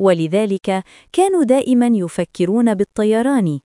ولذلك كانوا دائما يفكرون بالطيران.